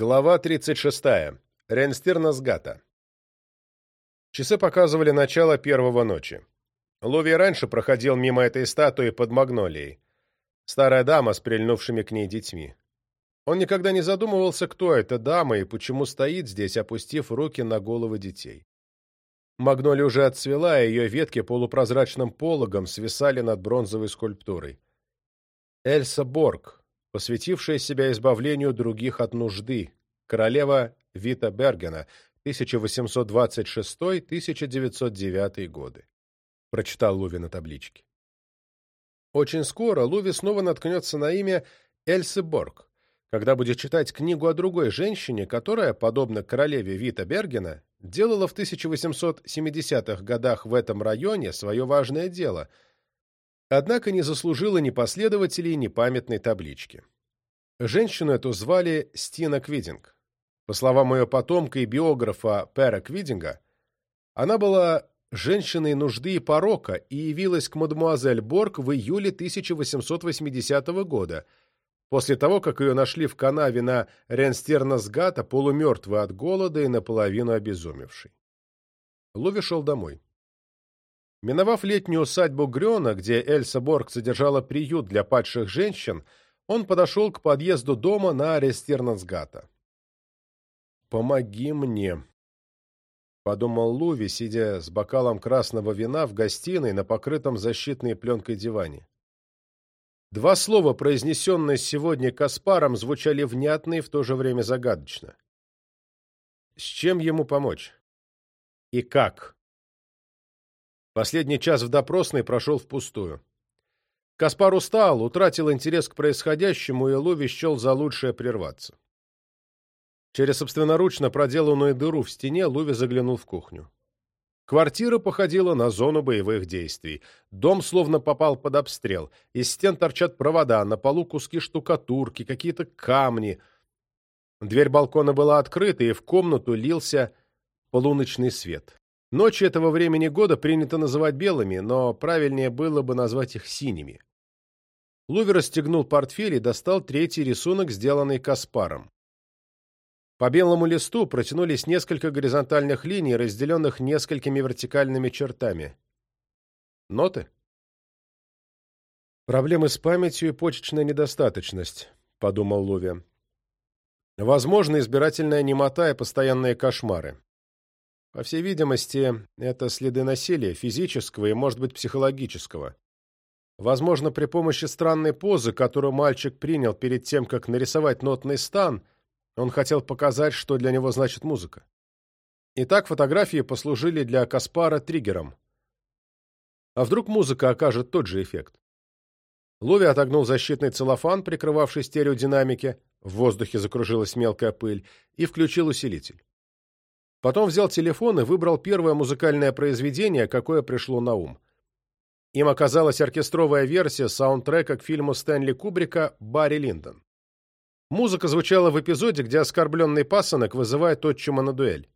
Глава 36. Ренстерна сгата. Часы показывали начало первого ночи. Лови раньше проходил мимо этой статуи под магнолией. Старая дама с прильнувшими к ней детьми. Он никогда не задумывался, кто эта дама и почему стоит здесь, опустив руки на головы детей. Магнолия уже отцвела, и ее ветки полупрозрачным пологом свисали над бронзовой скульптурой. Эльса Борг, посвятившая себя избавлению других от нужды, королева Вита Бергена, 1826-1909 годы. Прочитал Луви на табличке. Очень скоро Луви снова наткнется на имя Эльсы Борг, когда будет читать книгу о другой женщине, которая, подобно королеве Вита Бергена, делала в 1870-х годах в этом районе свое важное дело – однако не заслужила ни последователей, ни памятной таблички. Женщину эту звали Стина Квидинг. По словам ее потомка и биографа Пэра Квидинга, она была женщиной нужды и порока и явилась к мадемуазель Борг в июле 1880 года, после того, как ее нашли в канаве на Ренстернасгата, полумертвой от голода и наполовину обезумевшей. Лови шел домой. Миновав летнюю усадьбу Грёна, где Эльса Борг содержала приют для падших женщин, он подошел к подъезду дома на Арестернацгата. «Помоги мне», — подумал Луви, сидя с бокалом красного вина в гостиной на покрытом защитной пленкой диване. Два слова, произнесенные сегодня Каспаром, звучали внятно и в то же время загадочно. С чем ему помочь? И как? Последний час в допросной прошел впустую. Каспар устал, утратил интерес к происходящему, и Лови счел за лучшее прерваться. Через собственноручно проделанную дыру в стене Луви заглянул в кухню. Квартира походила на зону боевых действий. Дом словно попал под обстрел. Из стен торчат провода, на полу куски штукатурки, какие-то камни. Дверь балкона была открыта, и в комнату лился полуночный свет. Ночи этого времени года принято называть белыми, но правильнее было бы назвать их синими. Луви расстегнул портфель и достал третий рисунок, сделанный Каспаром. По белому листу протянулись несколько горизонтальных линий, разделенных несколькими вертикальными чертами. Ноты? «Проблемы с памятью и почечная недостаточность», — подумал Луви. «Возможно, избирательная немота и постоянные кошмары. По всей видимости, это следы насилия, физического и, может быть, психологического. Возможно, при помощи странной позы, которую мальчик принял перед тем, как нарисовать нотный стан, он хотел показать, что для него значит музыка. Итак, фотографии послужили для Каспара триггером. А вдруг музыка окажет тот же эффект? Лови отогнул защитный целлофан, прикрывавший стереодинамики, в воздухе закружилась мелкая пыль, и включил усилитель. Потом взял телефон и выбрал первое музыкальное произведение, какое пришло на ум. Им оказалась оркестровая версия саундтрека к фильму Стэнли Кубрика «Барри Линдон». Музыка звучала в эпизоде, где оскорбленный пасынок вызывает отчима на дуэль.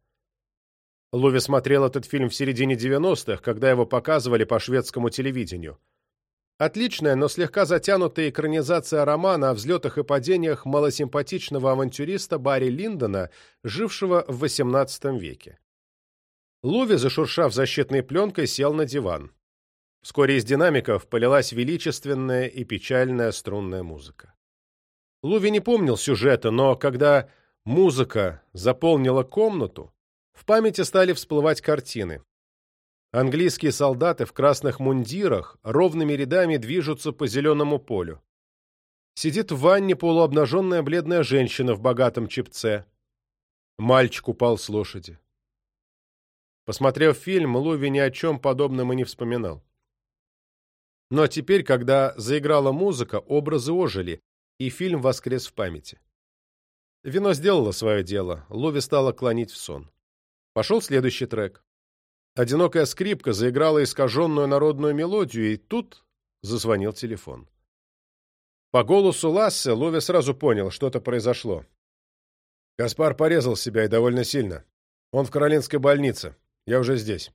Луви смотрел этот фильм в середине 90-х, когда его показывали по шведскому телевидению – Отличная, но слегка затянутая экранизация романа о взлетах и падениях малосимпатичного авантюриста Барри Линдона, жившего в XVIII веке. Луви, зашуршав защитной пленкой, сел на диван. Вскоре из динамиков полилась величественная и печальная струнная музыка. Луви не помнил сюжета, но когда музыка заполнила комнату, в памяти стали всплывать картины. Английские солдаты в красных мундирах ровными рядами движутся по зеленому полю. Сидит в ванне полуобнаженная бледная женщина в богатом чепце. Мальчик упал с лошади. Посмотрев фильм, Луви ни о чем подобном и не вспоминал. Но теперь, когда заиграла музыка, образы ожили, и фильм воскрес в памяти. Вино сделало свое дело, Луви стало клонить в сон. Пошел следующий трек. Одинокая скрипка заиграла искаженную народную мелодию, и тут зазвонил телефон. По голосу Лассе Лови сразу понял, что-то произошло. Гаспар порезал себя и довольно сильно. Он в Каролинской больнице. Я уже здесь.